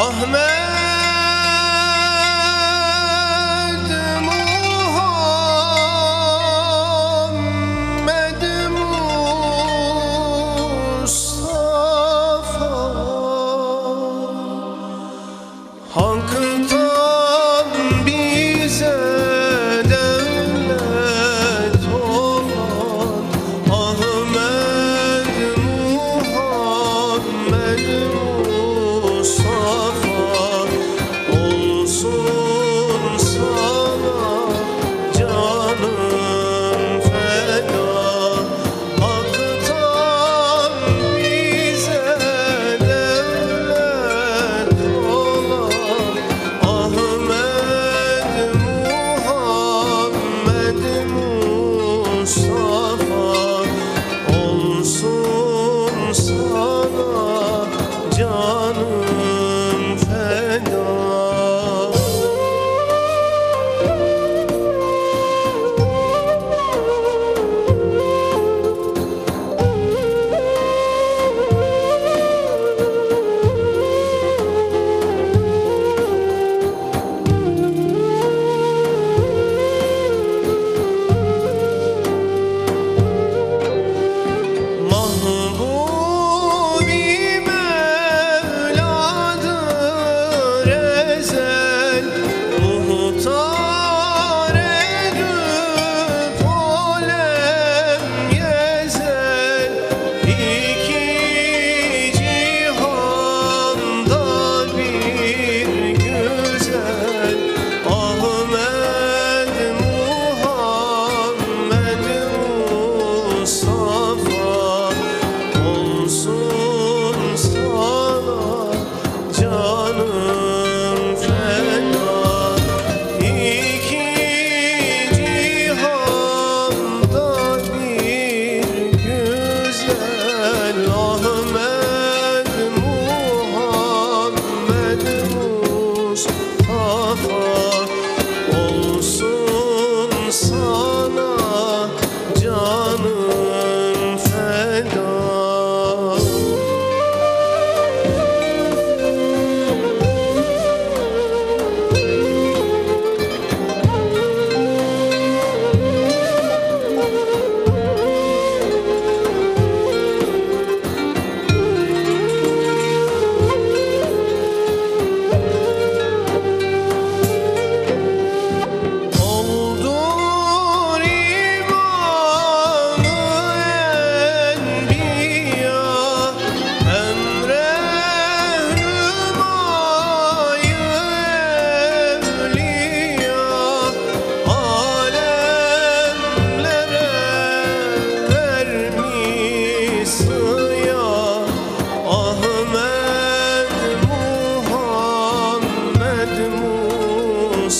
Ahmet!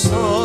so